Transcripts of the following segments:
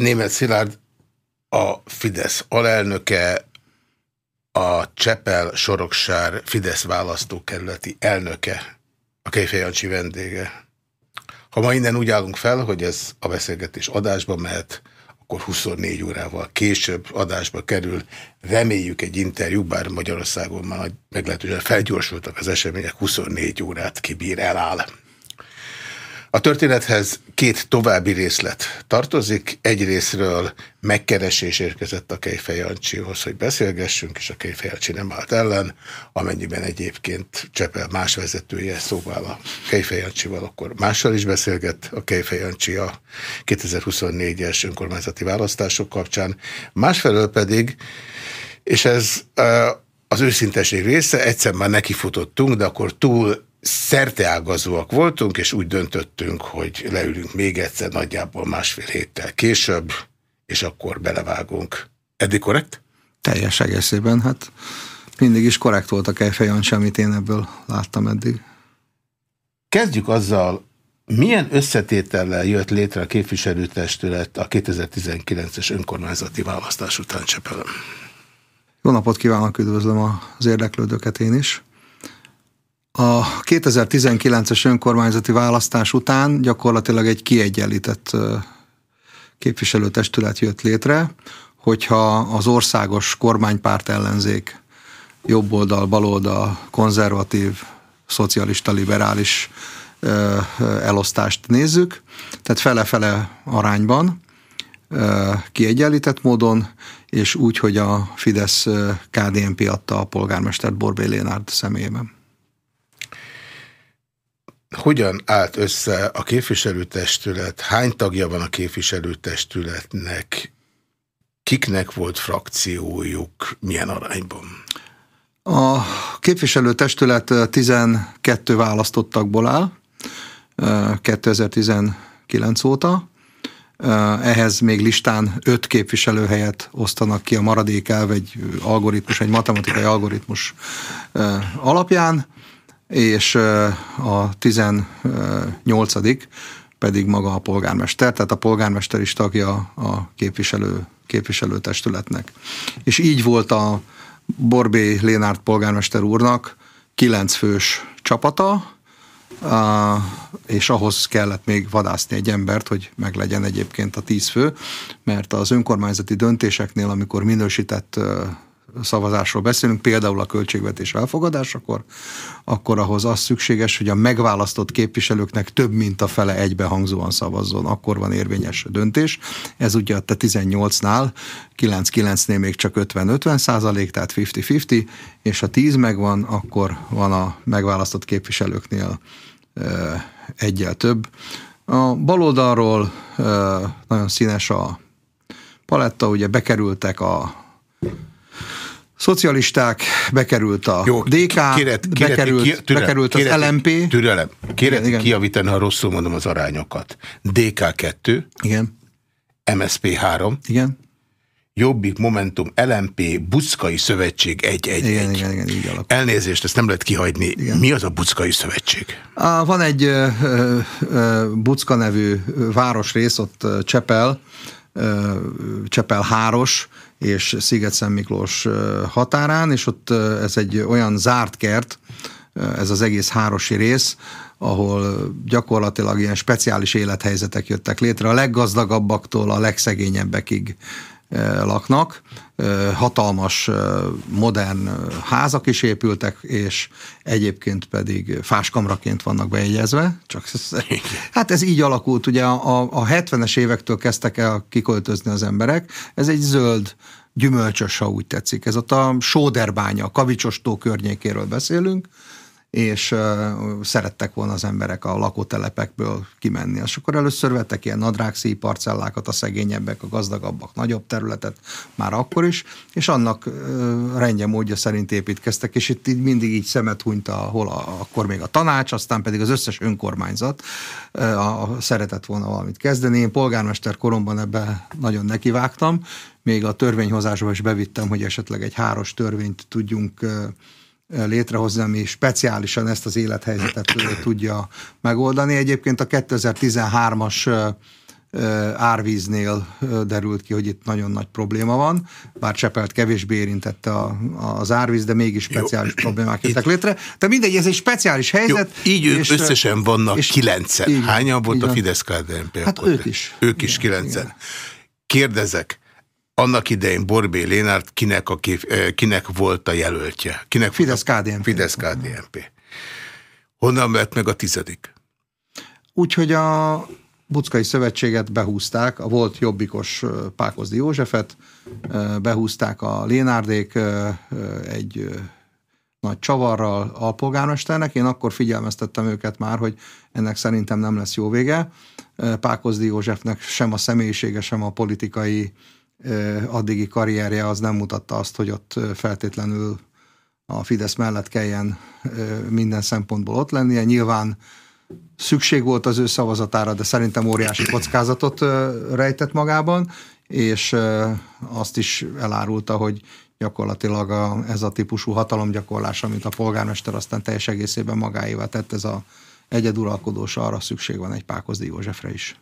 Német Szilárd a Fidesz alelnöke, a Csepel Soroksár Fidesz választókerületi elnöke, a Kejfejancsi vendége. Ha ma innen úgy állunk fel, hogy ez a beszélgetés adásba mehet, akkor 24 órával később adásba kerül. Reméljük egy interjú, bár Magyarországon már meglehetősen felgyorsultak az események, 24 órát kibír eláll. A történethez két további részlet tartozik. Egy részről megkeresés érkezett a Kejfej Jancsihoz, hogy beszélgessünk, és a Kejfej Jancsi nem állt ellen, amennyiben egyébként Csepel más vezetője, szóval a Kejfej Jancsival akkor mással is beszélget a Kejfej Jancsi a 2024-es önkormányzati választások kapcsán. Másfelől pedig, és ez az őszinteség része, egyszer már nekifutottunk, de akkor túl szerteágazóak voltunk, és úgy döntöttünk, hogy leülünk még egyszer nagyjából másfél héttel később, és akkor belevágunk. Eddig korrekt? Teljes egészében, hát mindig is korrekt volt a Kejfejan, amit én ebből láttam eddig. Kezdjük azzal, milyen összetétellel jött létre a képviselőtestület a 2019-es önkormányzati választás után Csepelem? Jó napot kívánok, üdvözlöm az érdeklődőket én is. A 2019-es önkormányzati választás után gyakorlatilag egy kiegyenlített képviselőtestület jött létre, hogyha az országos kormánypárt ellenzék jobboldal, baloldal, konzervatív, szocialista, liberális elosztást nézzük, tehát fele-fele arányban, kiegyenlített módon, és úgy, hogy a Fidesz KDNP adta a polgármestert Borbé Lénárd személyében hogyan állt össze a képviselőtestület, hány tagja van a képviselőtestületnek, kiknek volt frakciójuk, milyen arányban? A képviselőtestület 12 választottakból áll, 2019 óta. Ehhez még listán 5 képviselőhelyet osztanak ki a maradék elv egy algoritmus, egy matematikai algoritmus alapján és a 18 pedig maga a polgármester, tehát a polgármester is tagja a képviselő, képviselőtestületnek. És így volt a Borbé Lénárt polgármester úrnak kilenc fős csapata, és ahhoz kellett még vadászni egy embert, hogy meglegyen egyébként a tíz fő, mert az önkormányzati döntéseknél, amikor minősített szavazásról beszélünk, például a költségvetés elfogadásakor, akkor ahhoz az szükséges, hogy a megválasztott képviselőknek több mint a fele egybehangzóan szavazzon, akkor van érvényes döntés. Ez ugye a 18-nál, 9-9-nél még csak 50-50 százalék, tehát 50-50, és ha 10 megvan, akkor van a megválasztott képviselőknél egyel több. A baloldalról nagyon színes a paletta, ugye bekerültek a Szocialisták, bekerült a Jó, DK, kéret, bekerült, ki, türelem, bekerült az kéret, LMP. Türelem, kéret igen, kiavítani, ha rosszul mondom az arányokat. DK 2. Igen. MSP 3. Igen. Jobbik, Momentum, LMP, Buckai Szövetség 1-1-1. Igen, igen, igen, így alakul. Elnézést, ezt nem lehet kihagyni. Igen. Mi az a Buckai Szövetség? Van egy uh, uh, Bucka nevű városrész, ott Csepel, uh, Csepel Háros, és sziget Miklós határán, és ott ez egy olyan zárt kert, ez az egész hárosi rész, ahol gyakorlatilag ilyen speciális élethelyzetek jöttek létre, a leggazdagabbaktól a legszegényebbekig laknak. Hatalmas, modern házak is épültek, és egyébként pedig fáskamraként vannak bejegyezve. Csak ez, hát ez így alakult. Ugye a, a 70-es évektől kezdtek el kiköltözni az emberek. Ez egy zöld, gyümölcsös, ha úgy tetszik. Ez ott a Sóderbánya, a Kavicsostó környékéről beszélünk, és szerettek volna az emberek a lakótelepekből kimenni. És akkor először vettek ilyen nadrágszíj parcellákat, a szegényebbek, a gazdagabbak nagyobb területet, már akkor is, és annak rendje módja szerint építkeztek, és itt így mindig így szemet hunyt, hol a, akkor még a tanács, aztán pedig az összes önkormányzat uh, a, szeretett volna valamit kezdeni. Én polgármester koromban ebbe nagyon nekivágtam, még a törvényhozásba is bevittem, hogy esetleg egy háros törvényt tudjunk létrehozni, ami speciálisan ezt az élethelyzetet tudja megoldani. Egyébként a 2013-as árvíznél derült ki, hogy itt nagyon nagy probléma van, bár Csepelt kevésbé érintette a, az árvíz, de mégis speciális Jó. problémák jöttek létre. De mindegy, ez egy speciális helyzet. Jó, így és, összesen vannak és kilencen. Hányan volt a fidesz KDNP? Hát ők is. Ők is igen, kilencen. Igen. Kérdezek, annak idején Borbé Lénárt kinek, a kép, kinek volt a jelöltje? Kinek Fidesz KDNP. Fidesz KDNP. Honnan lett meg a tizedik? Úgyhogy a Buckai Szövetséget behúzták, a volt jobbikos Pákozdi Józsefet, behúzták a Lénárdék egy nagy csavarral alpolgármesternek. Én akkor figyelmeztettem őket már, hogy ennek szerintem nem lesz jó vége. Pákozdi Józsefnek sem a személyisége, sem a politikai addigi karrierje az nem mutatta azt, hogy ott feltétlenül a Fidesz mellett kelljen minden szempontból ott lennie. Nyilván szükség volt az ő szavazatára, de szerintem óriási kockázatot rejtett magában, és azt is elárulta, hogy gyakorlatilag a, ez a típusú hatalomgyakorlás, amit a polgármester aztán teljes egészében magáévá tett, ez a egyeduralkodós, arra szükség van egy Pákozdi Józsefre is.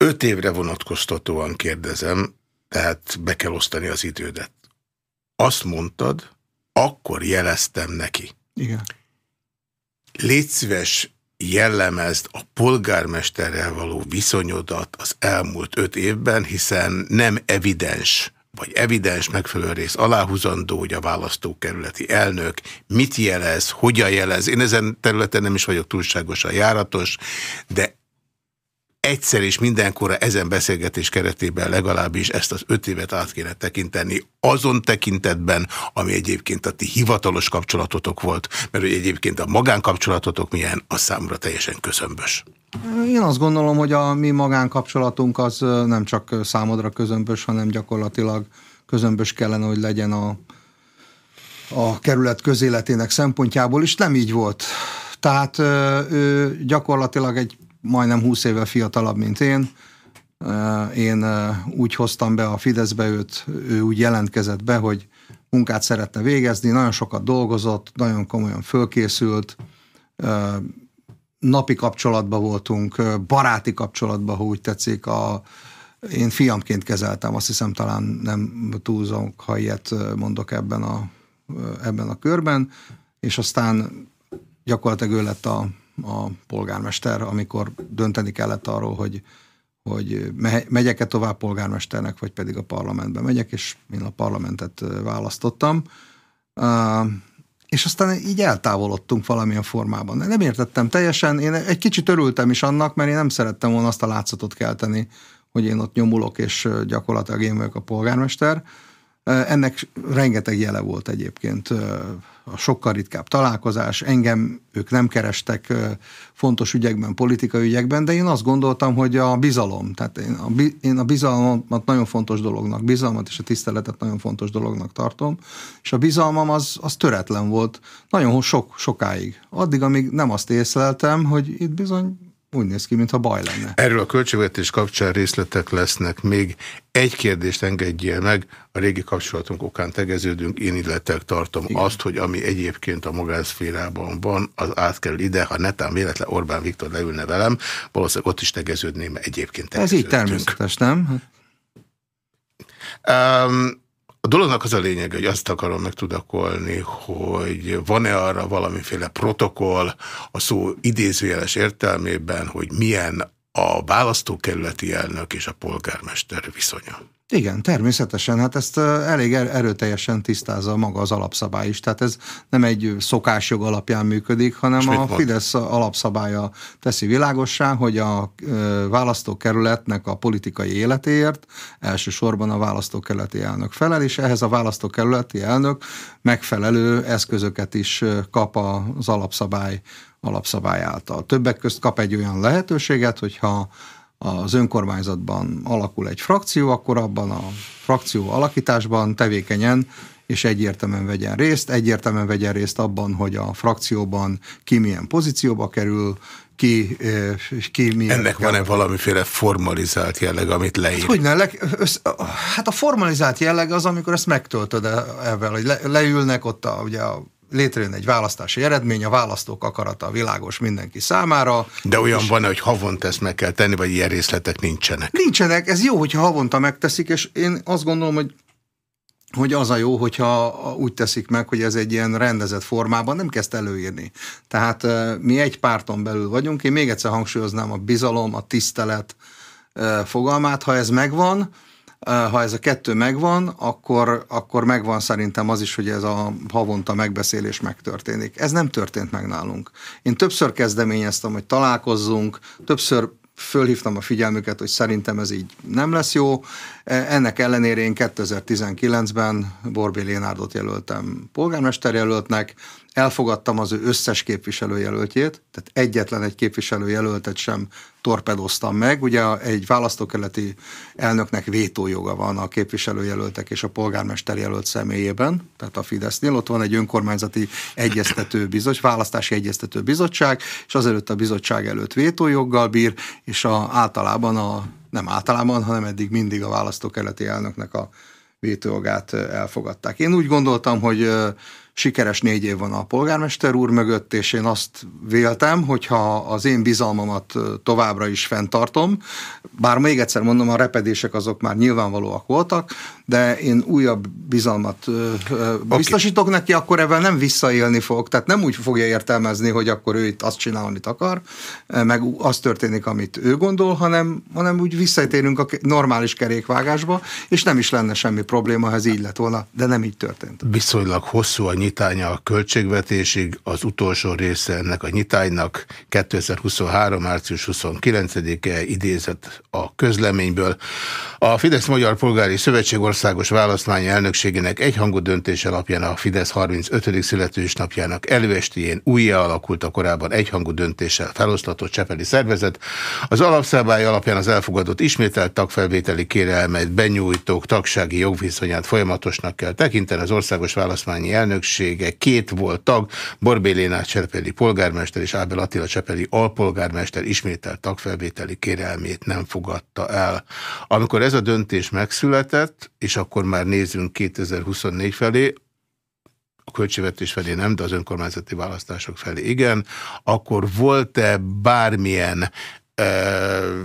Öt évre vonatkoztatóan kérdezem, tehát be kell osztani az idődet. Azt mondtad, akkor jeleztem neki. Igen. Légy szíves, jellemezd a polgármesterrel való viszonyodat az elmúlt öt évben, hiszen nem evidens, vagy evidens megfelelő rész aláhúzandó, hogy a választókerületi elnök mit jelez, hogyan jelez. Én ezen területen nem is vagyok túlságosan járatos, de egyszer és mindenkorra ezen beszélgetés keretében legalábbis ezt az öt évet át kéne tekinteni, azon tekintetben, ami egyébként a ti hivatalos kapcsolatotok volt, mert hogy egyébként a magánkapcsolatotok milyen, az számomra teljesen közömbös. Én azt gondolom, hogy a mi magánkapcsolatunk az nem csak számodra közömbös, hanem gyakorlatilag közömbös kellene, hogy legyen a, a kerület közéletének szempontjából is. Nem így volt. Tehát ő gyakorlatilag egy majdnem 20 évvel fiatalabb, mint én. Én úgy hoztam be a Fideszbe őt, ő úgy jelentkezett be, hogy munkát szeretne végezni, nagyon sokat dolgozott, nagyon komolyan fölkészült, napi kapcsolatban voltunk, baráti kapcsolatban, ha úgy tetszik, a, én fiamként kezeltem, azt hiszem talán nem túlzok, ha ilyet mondok ebben a, ebben a körben, és aztán gyakorlatilag ő lett a, a polgármester, amikor dönteni kellett arról, hogy, hogy megyek-e tovább polgármesternek, vagy pedig a parlamentbe megyek, és én a parlamentet választottam. És aztán így eltávolodtunk valamilyen formában. Nem értettem teljesen, én egy kicsit örültem is annak, mert én nem szerettem volna azt a látszatot kelteni, hogy én ott nyomulok, és gyakorlatilag én vagyok a polgármester. Ennek rengeteg jele volt egyébként a sokkal ritkább találkozás, engem ők nem kerestek fontos ügyekben, politikai ügyekben, de én azt gondoltam, hogy a bizalom, tehát én a, én a bizalmat nagyon fontos dolognak, bizalmat és a tiszteletet nagyon fontos dolognak tartom, és a bizalmam az, az töretlen volt nagyon sok, sokáig. Addig, amíg nem azt észleltem, hogy itt bizony úgy néz ki, mintha baj lenne. Erről a költségvetés kapcsán részletek lesznek. Még egy kérdést engedjél meg, a régi kapcsolatunk okán tegeződünk, én illetve tartom Igen. azt, hogy ami egyébként a magánszférában van, az átkerül ide, ha netán véletlen Orbán Viktor leülne velem, valószínűleg ott is tegeződném, mert egyébként Ez így természetes, nem? Um, a dolognak az a lényeg, hogy azt akarom megtudakolni, hogy van-e arra valamiféle protokoll a szó idézőjeles értelmében, hogy milyen a választókerületi elnök és a polgármester viszonya. Igen, természetesen. Hát ezt elég er-, erőteljesen tisztázza maga az alapszabály is. Tehát ez nem egy szokásjog alapján működik, hanem a Fidesz alapszabálya teszi világossá, hogy a választókerületnek a politikai életéért elsősorban a választókerületi elnök felel, és ehhez a választókerületi elnök megfelelő eszközöket is kap az alapszabály alapszabály által. Többek közt kap egy olyan lehetőséget, hogyha az önkormányzatban alakul egy frakció, akkor abban a frakció alakításban tevékenyen és egyértelműen vegyen részt, egyértelműen vegyen részt abban, hogy a frakcióban ki milyen pozícióba kerül, ki, ki milyen... Ennek van-e valamiféle formalizált jelleg, amit leír? Hát, hogy ne, le, össz, hát a formalizált jelleg az, amikor ezt megtöltöd ezzel, hogy le, leülnek ott a, ugye a létrejön egy választási eredmény, a választók akarata világos mindenki számára. De olyan van, hogy havonta ezt meg kell tenni, vagy ilyen részletek nincsenek? Nincsenek, ez jó, hogyha havonta megteszik, és én azt gondolom, hogy hogy az a jó, hogyha úgy teszik meg, hogy ez egy ilyen rendezett formában nem kezd előírni. Tehát mi egy párton belül vagyunk, én még egyszer hangsúlyoznám a bizalom, a tisztelet fogalmát, ha ez megvan, ha ez a kettő megvan, akkor, akkor megvan szerintem az is, hogy ez a havonta megbeszélés megtörténik. Ez nem történt meg nálunk. Én többször kezdeményeztem, hogy találkozzunk, többször fölhívtam a figyelmüket, hogy szerintem ez így nem lesz jó. Ennek ellenére én 2019-ben Borbé Lénárdot jelöltem polgármesterjelöltnek, elfogadtam az ő összes képviselőjelöltjét, tehát egyetlen egy képviselőjelöltet sem torpedoztam meg. Ugye egy választókeleti elnöknek vétójoga van a képviselőjelöltek és a polgármester jelölt személyében, tehát a Fidesznél. Ott van egy önkormányzati egyeztető bizottság, választási egyeztető bizottság, és azelőtt a bizottság előtt vétójoggal bír, és a, általában a, nem általában, hanem eddig mindig a választókeleti elnöknek a vétójogát elfogadták. Én úgy gondoltam, hogy sikeres négy év van a polgármester úr mögött, és én azt véltem, hogyha az én bizalmamat továbbra is fenntartom, bár még egyszer mondom, a repedések azok már nyilvánvalóak voltak, de én újabb bizalmat biztosítok okay. neki, akkor ebben nem visszaélni fog, tehát nem úgy fogja értelmezni, hogy akkor ő itt azt csinál, amit akar, meg az történik, amit ő gondol, hanem, hanem úgy visszatérünk a normális kerékvágásba, és nem is lenne semmi probléma, ha ez így lett volna, de nem így történt. Viszonylag hosszú a nyitánya a költségvetésig, az utolsó része ennek a nyitánynak 2023. március 29-e idézett a közleményből. A Fidesz Magyar Polgári Szövetség országos választmányi elnökségének egyhangú döntés alapján a Fidesz 35. születésnapjának előestéjén újjá alakult a korábban egyhangú döntéssel feloszlatott Csepeli szervezet. Az alapszabály alapján az elfogadott ismételt tagfelvételi kérelmet benyújtók tagsági jogviszonyát folyamatosnak kell tekinteni. Az országos választmányi elnöksége két volt tag, Borbé Lénár Csepeli polgármester és Ábel Attila Csepeli alpolgármester ismételt tagfelvételi kérelmét nem fogadta el. Amikor ez a döntés megszületett, és akkor már nézzünk 2024 felé, a költségvetés felé nem, de az önkormányzati választások felé igen, akkor volt-e bármilyen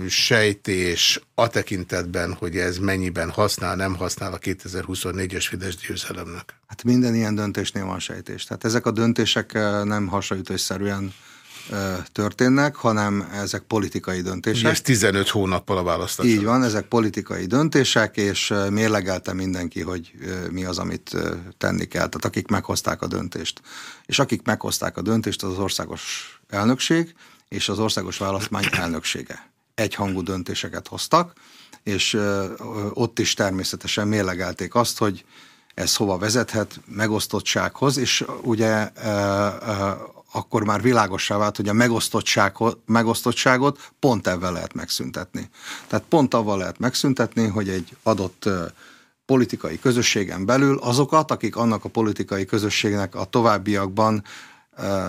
sejtés a tekintetben, hogy ez mennyiben használ, nem használ a 2024-es Fidesz győzelemnek? Hát minden ilyen döntésnél van sejtés. Tehát ezek a döntések nem hasonlítőszerűen történnek, hanem ezek politikai döntések. Ez 15 hónappal a választás. Így van, ezek politikai döntések, és mérlegelte mindenki, hogy mi az, amit tenni kell. Tehát akik meghozták a döntést. És akik meghozták a döntést, az az országos elnökség és az országos választmány elnöksége. Egyhangú döntéseket hoztak, és ott is természetesen mérlegelték azt, hogy ez hova vezethet, megosztottsághoz, és ugye akkor már világossá vált, hogy a megosztottságot, pont ebben lehet megszüntetni. Tehát pont avval lehet megszüntetni, hogy egy adott politikai közösségen belül azokat, akik annak a politikai közösségnek a továbbiakban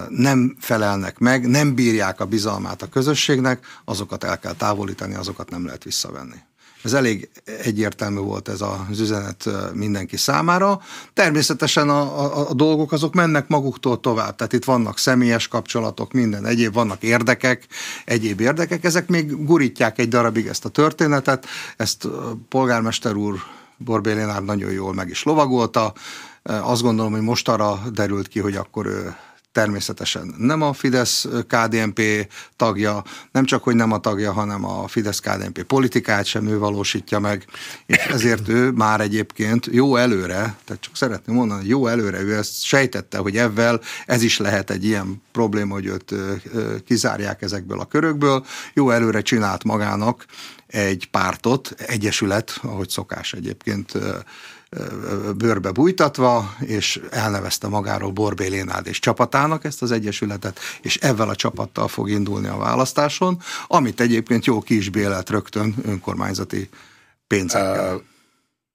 nem felelnek meg, nem bírják a bizalmát a közösségnek, azokat el kell távolítani, azokat nem lehet visszavenni. Ez elég egyértelmű volt ez az üzenet mindenki számára. Természetesen a, a, a dolgok azok mennek maguktól tovább, tehát itt vannak személyes kapcsolatok, minden egyéb, vannak érdekek, egyéb érdekek, ezek még gurítják egy darabig ezt a történetet, ezt polgármester úr Borbé Lénár nagyon jól meg is lovagolta, azt gondolom, hogy most arra derült ki, hogy akkor ő természetesen nem a Fidesz KDNP tagja, nem csak, hogy nem a tagja, hanem a Fidesz KDNP politikát sem ő valósítja meg, és ezért ő már egyébként jó előre, tehát csak szeretném mondani, jó előre ő ezt sejtette, hogy ezzel ez is lehet egy ilyen probléma, hogy őt kizárják ezekből a körökből, jó előre csinált magának egy pártot, egyesület, ahogy szokás egyébként bőrbe bújtatva, és elnevezte magáról Borbé Lénád és csapatának ezt az egyesületet, és ezzel a csapattal fog indulni a választáson, amit egyébként jó ki is rögtön önkormányzati pénzekkel. Uh,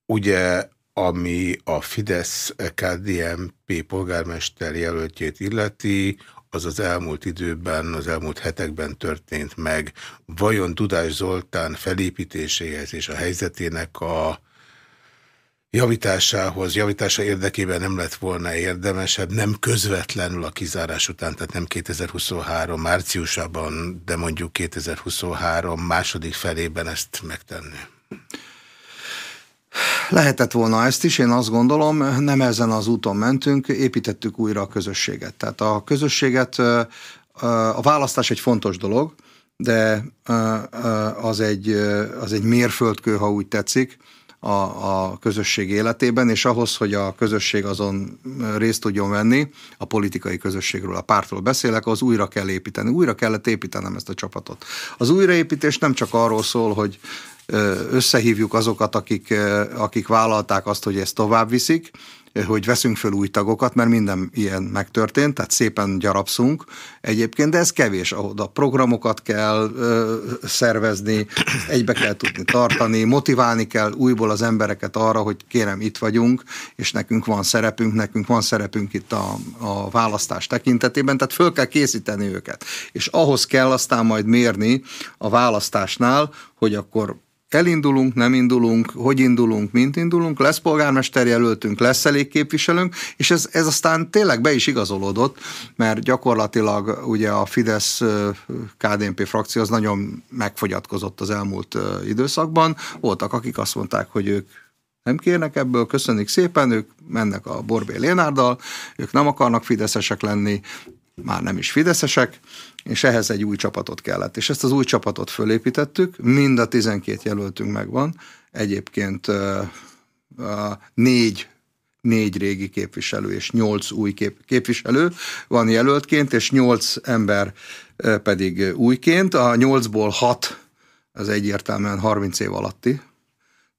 ugye ami a Fidesz KDMP polgármester jelöltjét illeti, az az elmúlt időben, az elmúlt hetekben történt meg. Vajon Dudás Zoltán felépítéséhez és a helyzetének a javításához, javítása érdekében nem lett volna érdemesebb, nem közvetlenül a kizárás után, tehát nem 2023 márciusában, de mondjuk 2023 második felében ezt megtenni? Lehetett volna ezt is, én azt gondolom, nem ezen az úton mentünk, építettük újra a közösséget. Tehát a közösséget, a választás egy fontos dolog, de az egy, az egy mérföldkő, ha úgy tetszik, a, a közösség életében, és ahhoz, hogy a közösség azon részt tudjon venni, a politikai közösségről, a pártról beszélek, az újra kell építeni. Újra kellett építenem ezt a csapatot. Az újraépítés nem csak arról szól, hogy összehívjuk azokat, akik, akik vállalták azt, hogy ezt tovább viszik, hogy veszünk föl új tagokat, mert minden ilyen megtörtént, tehát szépen gyarapszunk egyébként, de ez kevés, ahol a programokat kell ö, szervezni, egybe kell tudni tartani, motiválni kell újból az embereket arra, hogy kérem, itt vagyunk, és nekünk van szerepünk, nekünk van szerepünk itt a, a választás tekintetében, tehát föl kell készíteni őket. És ahhoz kell aztán majd mérni a választásnál, hogy akkor elindulunk, nem indulunk, hogy indulunk, mint indulunk, lesz polgármester jelöltünk, lesz elég képviselőnk, és ez, ez aztán tényleg be is igazolódott, mert gyakorlatilag ugye a Fidesz KDNP frakció az nagyon megfogyatkozott az elmúlt időszakban. Voltak, akik azt mondták, hogy ők nem kérnek ebből, köszönik szépen, ők mennek a Borbé Lénárdal, ők nem akarnak fideszesek lenni, már nem is fideszesek, és ehhez egy új csapatot kellett. És ezt az új csapatot fölépítettük, mind a 12 jelöltünk megvan, egyébként négy négy régi képviselő és nyolc új kép, képviselő van jelöltként, és nyolc ember pedig újként. A nyolcból hat az egyértelműen 30 év alatti,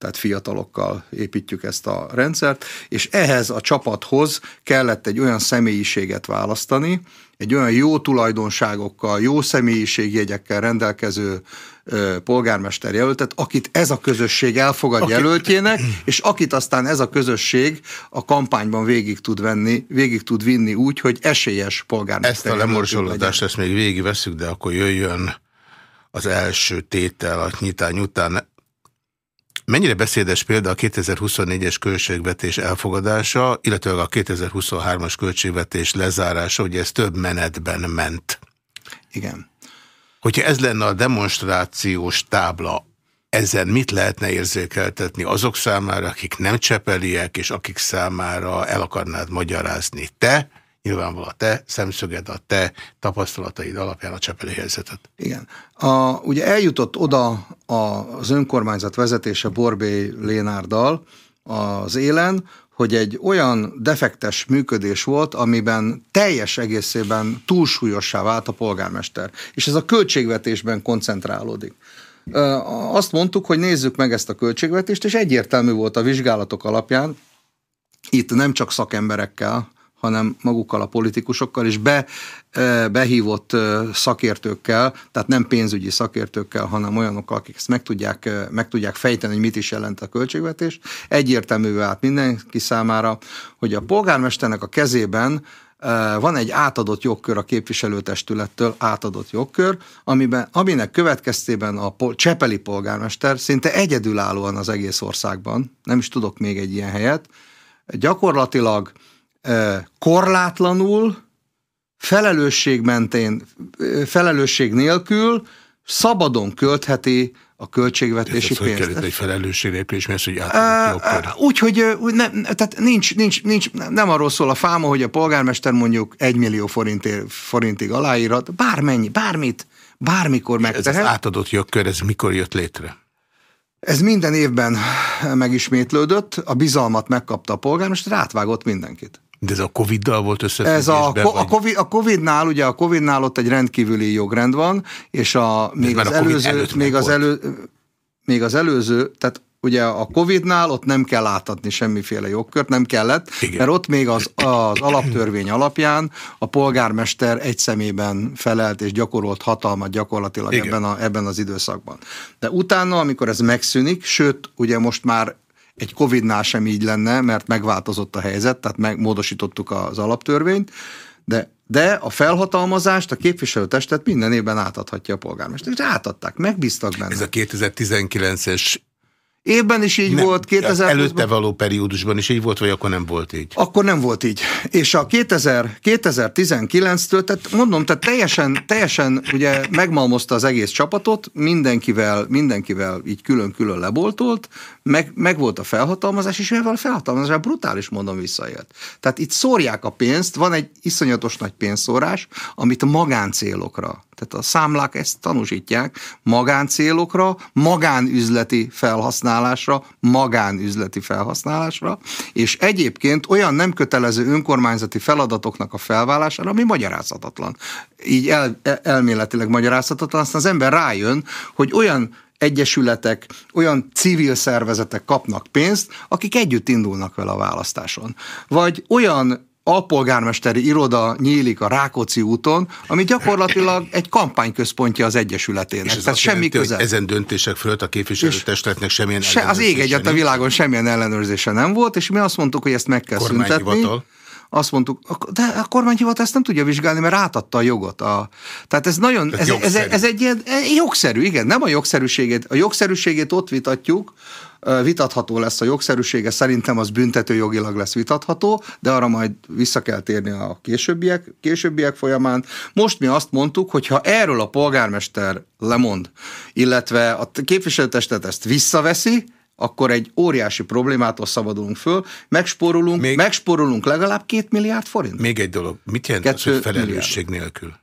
tehát fiatalokkal építjük ezt a rendszert, és ehhez a csapathoz kellett egy olyan személyiséget választani, egy olyan jó tulajdonságokkal, jó személyiségjegyekkel rendelkező ö, polgármester jelöltet, akit ez a közösség elfogad okay. jelöltjének, és akit aztán ez a közösség a kampányban végig tud venni, végig tud vinni úgy, hogy esélyes polgármester Ezt a lemorsolódást, ezt még végig veszük, de akkor jöjjön az első tétel a nyitány után. Mennyire beszédes példa a 2024-es költségvetés elfogadása, illetve a 2023-as költségvetés lezárása, hogy ez több menetben ment? Igen. Hogyha ez lenne a demonstrációs tábla, ezen mit lehetne érzékeltetni azok számára, akik nem csepeliek, és akik számára el akarnád magyarázni te, nyilvánvalóan a te szemszöged, a te tapasztalataid alapján a csepeli helyzetet. Igen. A, ugye eljutott oda az önkormányzat vezetése Borbé Lénárdal az élen, hogy egy olyan defektes működés volt, amiben teljes egészében túlsúlyossá vált a polgármester. És ez a költségvetésben koncentrálódik. Azt mondtuk, hogy nézzük meg ezt a költségvetést, és egyértelmű volt a vizsgálatok alapján, itt nem csak szakemberekkel, hanem magukkal a politikusokkal, és be, behívott szakértőkkel, tehát nem pénzügyi szakértőkkel, hanem olyanokkal, akik ezt meg tudják, meg tudják fejteni, hogy mit is jelent a költségvetés. Egyértelművé át mindenki számára, hogy a polgármesternek a kezében van egy átadott jogkör a képviselőtestülettől, átadott jogkör, amiben, aminek következtében a pol, Csepeli polgármester szinte egyedülállóan az egész országban, nem is tudok még egy ilyen helyet, gyakorlatilag korlátlanul, felelősség mentén, felelősség nélkül szabadon költheti a költségvetési pénzt. Ez hogy egy felelősség nélkül, és mert, hogy Úgy, hogy nem, tehát nincs, nincs, nincs, nem arról szól a fáma, hogy a polgármester mondjuk egy millió forintért, forintig aláírat, bármennyi, bármit, bármikor megtehet. Ez az átadott jogkör, ez mikor jött létre? Ez minden évben megismétlődött, a bizalmat megkapta a polgármester, átvágott mindenkit. De ez a Covid-dal volt összefüggésben? Ez a, a, COVID, a Covid-nál, ugye a Covid-nál ott egy rendkívüli jogrend van, és a, még, az, a előző, még, az elő, még az előző, tehát ugye a Covid-nál ott nem kell átadni semmiféle jogkört, nem kellett, Igen. mert ott még az, az alaptörvény alapján a polgármester egy szemében felelt és gyakorolt hatalmat gyakorlatilag ebben, a, ebben az időszakban. De utána, amikor ez megszűnik, sőt, ugye most már egy Covid-nál sem így lenne, mert megváltozott a helyzet, tehát megmódosítottuk az alaptörvényt, de de a felhatalmazást a képviselőtestet minden évben átadhatja a polgármester. És átadták, megbíztak benne. Ez a 2019-es évben is így nem, volt, 2000 Előtte való periódusban is így volt, vagy akkor nem volt így? Akkor nem volt így. És a 2000, 2019-től, tehát mondom, tehát teljesen, teljesen ugye megmalmozta az egész csapatot, mindenkivel, mindenkivel így külön-külön leboltolt, meg, meg volt a felhatalmazás, és mivel a felhatalmazás brutális mondom visszaélt. Tehát itt szórják a pénzt, van egy iszonyatos nagy pénzszórás, amit magáncélokra tehát a számlák ezt tanúsítják, magáncélokra, magánüzleti felhasználásra, magánüzleti felhasználásra, és egyébként olyan nem kötelező önkormányzati feladatoknak a felvállására, ami magyarázhatatlan. Így el, elméletileg magyarázhatatlan, aztán az ember rájön, hogy olyan egyesületek, olyan civil szervezetek kapnak pénzt, akik együtt indulnak vele a választáson. Vagy olyan alpolgármesteri iroda nyílik a Rákóczi úton, ami gyakorlatilag egy kampányközpontja az Egyesületének. És ez Tehát semmi köze. ezen döntések fölött a képviselőtestületnek semmilyen se, Az ég egyet a világon semmilyen ellenőrzése nem volt, és mi azt mondtuk, hogy ezt meg kell szüntetni azt mondtuk, de a kormányhivatal ezt nem tudja vizsgálni, mert átadta a jogot. A, tehát ez nagyon, ez, ez, ez, ez egy ilyen jogszerű, igen, nem a jogszerűségét. A jogszerűségét ott vitatjuk, vitatható lesz a jogszerűsége, szerintem az büntető jogilag lesz vitatható, de arra majd vissza kell térni a későbbiek, későbbiek folyamán. Most mi azt mondtuk, hogy ha erről a polgármester lemond, illetve a képviselőtestet ezt visszaveszi, akkor egy óriási problémától szabadulunk föl, megspórolunk, még, megspórolunk legalább két milliárd forint. Még egy dolog, mit jelent Kettő az, hogy felelősség milliárd. nélkül?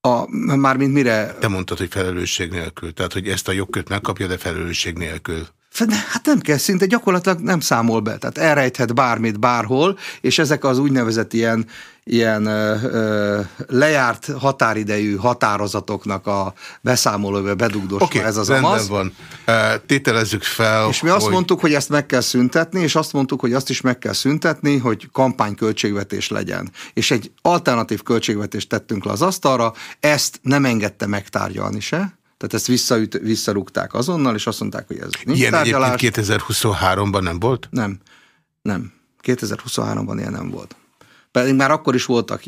A, mármint mire? Te mondtad, hogy felelősség nélkül. Tehát, hogy ezt a jogkört megkapja, de felelősség nélkül. Hát nem kell, szinte gyakorlatilag nem számol be. Tehát elrejthet bármit bárhol, és ezek az úgynevezett ilyen, ilyen ö, ö, lejárt határidejű határozatoknak a beszámolóba bedugdosva okay, ez az amaz. van. Tételezzük fel, És mi azt hogy... mondtuk, hogy ezt meg kell szüntetni, és azt mondtuk, hogy azt is meg kell szüntetni, hogy kampányköltségvetés legyen. És egy alternatív költségvetést tettünk le az asztalra, ezt nem engedte megtárgyalni se, tehát ezt visszaüt, visszarúgták azonnal, és azt mondták, hogy ez nincs Ilyen tárgyalás. 2023-ban nem volt? Nem, nem. 2023-ban ilyen nem volt. Pedig már akkor is voltak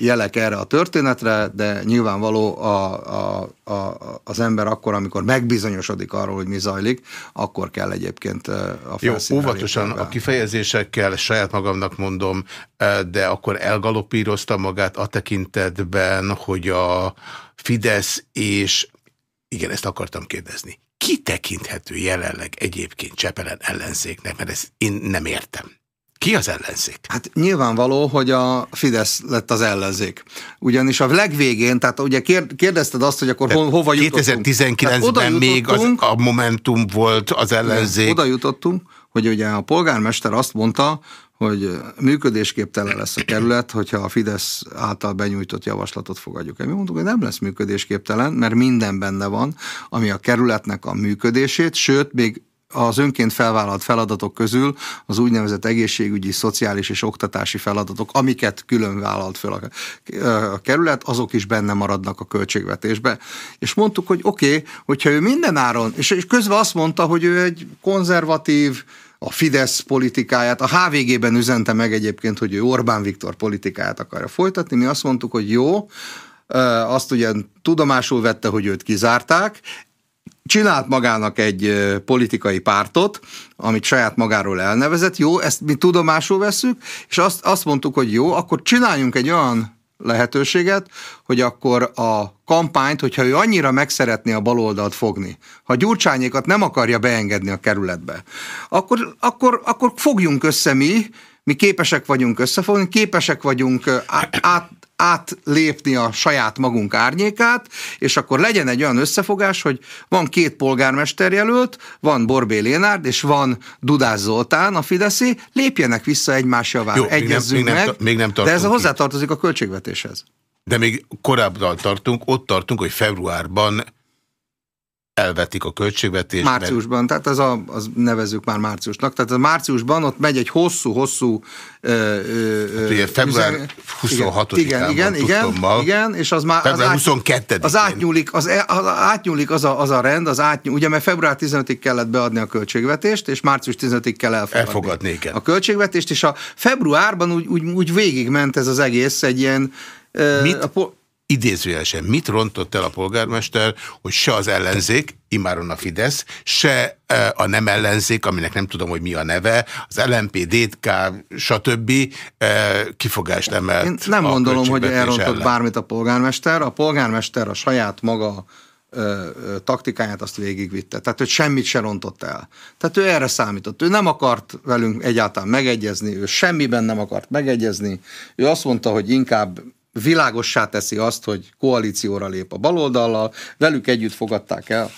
jelek erre a történetre, de nyilvánvaló a, a, a, az ember akkor, amikor megbizonyosodik arról, hogy mi zajlik, akkor kell egyébként a Jó, óvatosan a kifejezésekkel saját magamnak mondom, de akkor elgalopírozta magát a tekintetben, hogy a Fidesz és igen, ezt akartam kérdezni. Ki tekinthető jelenleg egyébként Csepelen ellenzéknek, mert ezt én nem értem. Ki az ellenzék? Hát nyilvánvaló, hogy a Fidesz lett az ellenzék. Ugyanis a legvégén, tehát ugye kérdezted azt, hogy akkor ho, hova jutottunk. 2019-ben még az, a Momentum volt az ellenzék. Oda jutottunk, hogy ugye a polgármester azt mondta, hogy működésképtelen lesz a kerület, hogyha a Fidesz által benyújtott javaslatot fogadjuk el. Mi mondtuk, hogy nem lesz működésképtelen, mert minden benne van, ami a kerületnek a működését, sőt, még az önként felvállalt feladatok közül az úgynevezett egészségügyi, szociális és oktatási feladatok, amiket külön vállalt fel a, kerület, azok is benne maradnak a költségvetésbe. És mondtuk, hogy oké, okay, hogyha ő minden áron, és, és közben azt mondta, hogy ő egy konzervatív, a Fidesz politikáját. A HVG-ben üzente meg egyébként, hogy ő Orbán Viktor politikáját akarja folytatni. Mi azt mondtuk, hogy jó, azt ugye tudomásul vette, hogy őt kizárták, csinált magának egy politikai pártot, amit saját magáról elnevezett, jó, ezt mi tudomásul veszük, és azt, azt mondtuk, hogy jó, akkor csináljunk egy olyan lehetőséget, hogy akkor a kampányt, hogyha ő annyira meg szeretné a baloldalt fogni, ha Gyurcsányékat nem akarja beengedni a kerületbe, akkor, akkor, akkor fogjunk össze mi, mi képesek vagyunk összefogni, képesek vagyunk át, át, átlépni a saját magunk árnyékát, és akkor legyen egy olyan összefogás, hogy van két polgármester jelölt, van Borbé Lénárd, és van Dudás Zoltán, a Fideszi, lépjenek vissza egymás javára, Jó, egyezzünk még nem, meg, még nem, még nem de ez a hozzátartozik a költségvetéshez. De még korábban tartunk, ott tartunk, hogy februárban elvetik a költségvetést. Márciusban, tehát ez a, az nevezzük már márciusnak, tehát a márciusban ott megy egy hosszú-hosszú hát február 26 igen, igen, igen, igen, és az már február az, 22 az átnyúlik, az, e- az átnyúlik az a, az a rend, az átnyúlik, ugye mert február 15-ig kellett beadni a költségvetést, és március 15-ig kell elfogadni, elfogadni igen. a költségvetést, és a februárban úgy, úgy, úgy végigment ez az egész egy ilyen... Mit? A, idézőjelesen mit rontott el a polgármester, hogy se az ellenzék, imáron a Fidesz, se e, a nem ellenzék, aminek nem tudom, hogy mi a neve, az LMP, DK, stb. E, kifogást emelt. Én nem gondolom, hogy elrontott ellen. bármit a polgármester. A polgármester a saját maga taktikáját azt végigvitte. Tehát, hogy semmit se rontott el. Tehát ő erre számított. Ő nem akart velünk egyáltalán megegyezni, ő semmiben nem akart megegyezni. Ő azt mondta, hogy inkább világossá teszi azt, hogy koalícióra lép a baloldallal, velük együtt fogadták el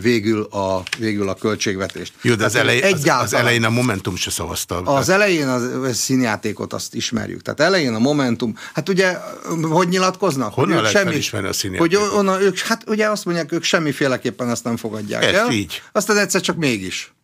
végül a, végül a költségvetést. Jó, de az, elej, az, az elején a Momentum se szavazta. Az elején a színjátékot azt ismerjük. Tehát elején a Momentum, hát ugye, hogy nyilatkoznak? Honnan hogy lehet semmi, ismerni a színjátékot? Hogy onnan, ők, hát ugye azt mondják, ők semmiféleképpen ezt nem fogadják Ez el. így. Aztán egyszer csak mégis.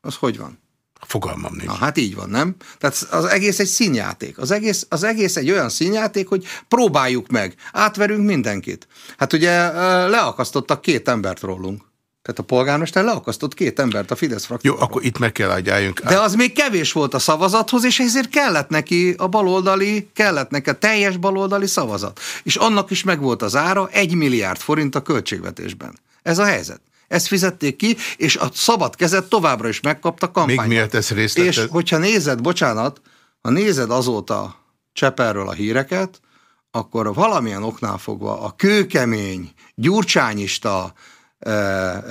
Az hogy van? Fogalmam nincs. Na, hát így van, nem? Tehát az egész egy színjáték. Az egész, az egész egy olyan színjáték, hogy próbáljuk meg, átverünk mindenkit. Hát ugye leakasztottak két embert rólunk. Tehát a polgármester leakasztott két embert a Fidesz frakció. Jó, akkor itt meg kell álljunk. De az még kevés volt a szavazathoz, és ezért kellett neki a baloldali, kellett neki a teljes baloldali szavazat. És annak is megvolt az ára, egy milliárd forint a költségvetésben. Ez a helyzet. Ezt fizették ki, és a szabad kezet továbbra is megkapta kampány. Még miért ez részletes? És hogyha nézed, bocsánat, ha nézed azóta Cseperről a híreket, akkor valamilyen oknál fogva a kőkemény, gyurcsányista,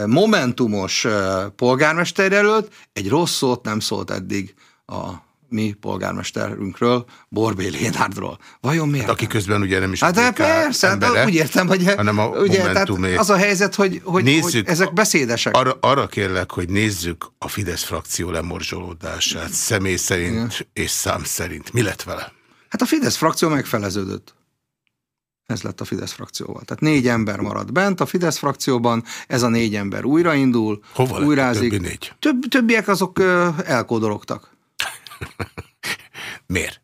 momentumos polgármesterjelölt egy rossz szót nem szólt eddig a mi polgármesterünkről, Borbé Lénárdról. Vajon miért? Hát, aki közben ugye nem is hát de persze, hát embere, úgy értem, hogy hanem a ugye, tehát az a helyzet, hogy, hogy, nézzük, hogy ezek beszédesek. Arra, arra kérlek, hogy nézzük a Fidesz frakció lemorzsolódását személy szerint Igen. és szám szerint. Mi lett vele? Hát a Fidesz frakció megfeleződött. Ez lett a Fidesz frakcióval. Tehát négy ember maradt bent a Fidesz frakcióban, ez a négy ember újraindul, Hova újrázik. Többi négy? Több, többiek azok elkódologtak. Miért?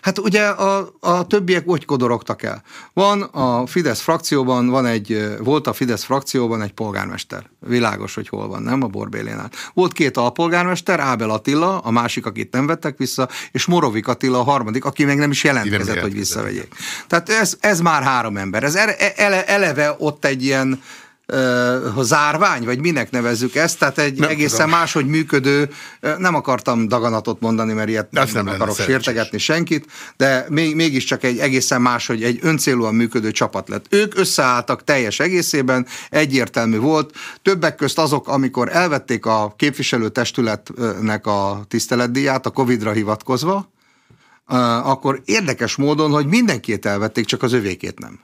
Hát ugye a, a többiek úgy kodorogtak el. Van a Fidesz frakcióban, van egy, volt a Fidesz frakcióban egy polgármester. Világos, hogy hol van, nem a Borbélénál. Volt két alpolgármester, Ábel Attila, a másik, akit nem vettek vissza, és Morovik Attila a harmadik, aki még nem is jelentkezett, nem hogy visszavegyék. Tehát ez, ez már három ember. Ez ele, eleve ott egy ilyen uh, zárvány, vagy minek nevezzük ezt, tehát egy nem egészen tudom. máshogy működő, nem akartam daganatot mondani, mert ilyet nem, nem akarok sértegetni senkit, de még, mégiscsak egy egészen máshogy egy öncélúan működő csapat lett. Ők összeálltak teljes egészében, egyértelmű volt, többek közt azok, amikor elvették a képviselőtestületnek a tiszteletdíját a Covid-ra hivatkozva, akkor érdekes módon, hogy mindenkét elvették, csak az övékét nem.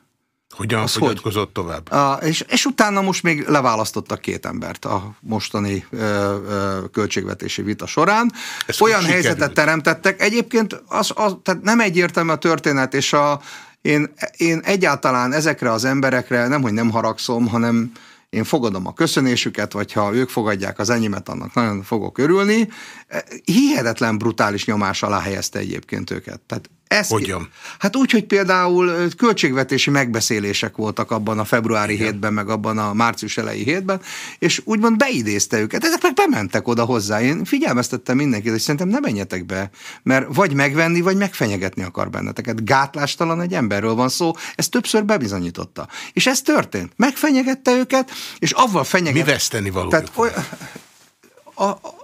Hogyan az fogyatkozott hogy? tovább? A, és, és utána most még leválasztottak két embert a mostani ö, ö, költségvetési vita során. Ez Olyan helyzetet sikerült? teremtettek. Egyébként az, az, tehát nem egyértelmű a történet, és a, én, én egyáltalán ezekre az emberekre nem, hogy nem haragszom, hanem én fogadom a köszönésüket, vagy ha ők fogadják az enyémet, annak nagyon fogok örülni. Hihetetlen brutális nyomás alá helyezte egyébként őket. Tehát ezt, Hogyan? Hát úgy, hogy például költségvetési megbeszélések voltak abban a februári Igen. hétben, meg abban a március elejé hétben, és úgymond beidézte őket. Ezek meg bementek oda hozzá. Én figyelmeztettem mindenkit, hogy szerintem ne menjetek be, mert vagy megvenni, vagy megfenyegetni akar benneteket. Gátlástalan egy emberről van szó, ezt többször bebizonyította. És ez történt. Megfenyegette őket, és avval fenyegette. Mi veszteni való? Tehát, a,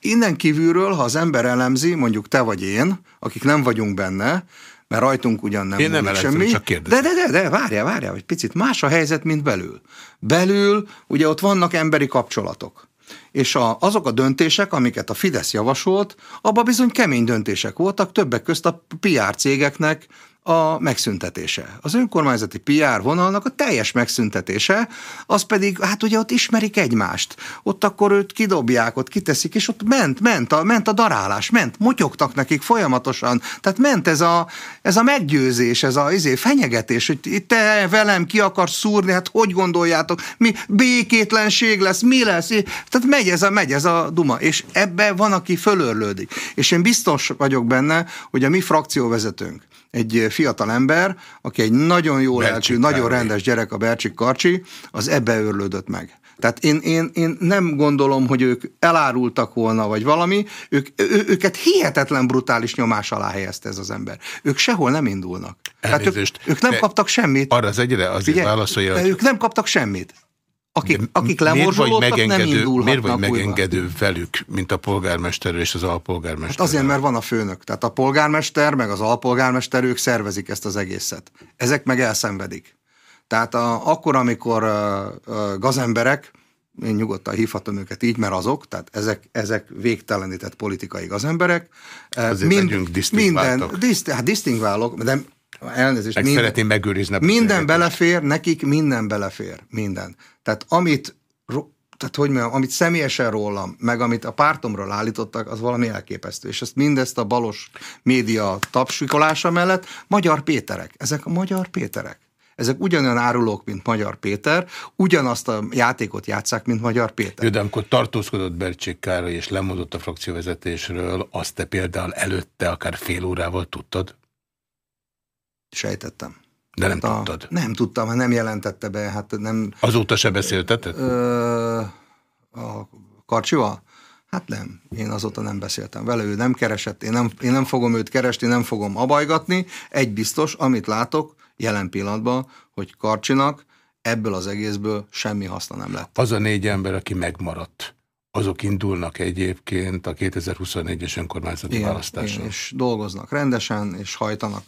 innen kívülről, ha az ember elemzi, mondjuk te vagy én, akik nem vagyunk benne, mert rajtunk ugyan nem, én nem elemzem, semmi. Csak de, de, de, de, várjál, várjál, hogy picit más a helyzet, mint belül. Belül ugye ott vannak emberi kapcsolatok. És a, azok a döntések, amiket a Fidesz javasolt, abban bizony kemény döntések voltak, többek közt a PR cégeknek a megszüntetése. Az önkormányzati PR vonalnak a teljes megszüntetése, az pedig, hát ugye ott ismerik egymást. Ott akkor őt kidobják, ott kiteszik, és ott ment, ment a, ment a darálás, ment, motyogtak nekik folyamatosan. Tehát ment ez a, ez a meggyőzés, ez a izé, fenyegetés, hogy te velem ki akarsz szúrni, hát hogy gondoljátok, mi békétlenség lesz, mi lesz? Tehát megy ez a, megy ez a duma, és ebbe van, aki fölörlődik. És én biztos vagyok benne, hogy a mi frakcióvezetőnk, egy fiatal ember, aki egy nagyon jó lelkű, nagyon rendes gyerek, a Bercsik Karcsi, az ebbe őrlődött meg. Tehát én, én, én nem gondolom, hogy ők elárultak volna, vagy valami, ők, ő, őket hihetetlen brutális nyomás alá helyezte ez az ember. Ők sehol nem indulnak. Tehát ők, ők nem kaptak semmit. Arra az egyre azért válaszolja, hogy... Ők nem kaptak semmit. Akik, akik lemorzsolódtak, nem indulhatnak Miért vagy megengedő újra? velük, mint a polgármester és az alpolgármester? Hát azért, mert van a főnök. Tehát a polgármester, meg az alpolgármester, ők szervezik ezt az egészet. Ezek meg elszenvedik. Tehát a, akkor, amikor a, a gazemberek, én nyugodtan hívhatom őket így, mert azok, tehát ezek, ezek végtelenített politikai gazemberek. Azért mind, minden, diszt, hát disztingválok, de elnézést. Meg minden, szeretném megőrizni. Minden belefér, nekik minden belefér, minden. Tehát amit tehát hogy mondjam, amit személyesen rólam, meg amit a pártomról állítottak, az valami elképesztő. És ezt mindezt a balos média tapsikolása mellett Magyar Péterek. Ezek a Magyar Péterek. Ezek ugyanolyan árulók, mint Magyar Péter, ugyanazt a játékot játszák, mint Magyar Péter. Jó, de amikor tartózkodott Bercsik Károly és lemondott a frakcióvezetésről, azt te például előtte akár fél órával tudtad? Sejtettem. De nem hát a, tudtad? Nem tudtam, hát nem jelentette be. Hát nem, Azóta se beszélteted? Ö, a Karcsival? Hát nem, én azóta nem beszéltem vele, ő nem keresett, én nem, én nem fogom őt keresni, nem fogom abajgatni. Egy biztos, amit látok jelen pillanatban, hogy Karcsinak ebből az egészből semmi haszna nem lett. Az a négy ember, aki megmaradt, azok indulnak egyébként a 2024-es önkormányzati igen, választáson. Igen, és dolgoznak rendesen, és hajtanak.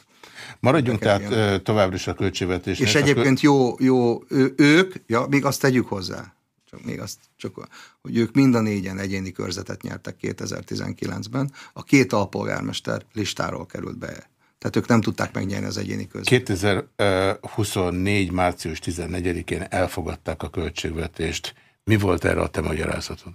Maradjunk tehát jön. továbbra is a költségvetés. És egyébként jó, jó ők, ja, még azt tegyük hozzá, csak még azt, csak, hogy ők mind a négyen egyéni körzetet nyertek 2019-ben, a két alpolgármester listáról került be. Tehát ők nem tudták megnyerni az egyéni között. 2024. március 14-én elfogadták a költségvetést. Mi volt erre a te magyarázatod?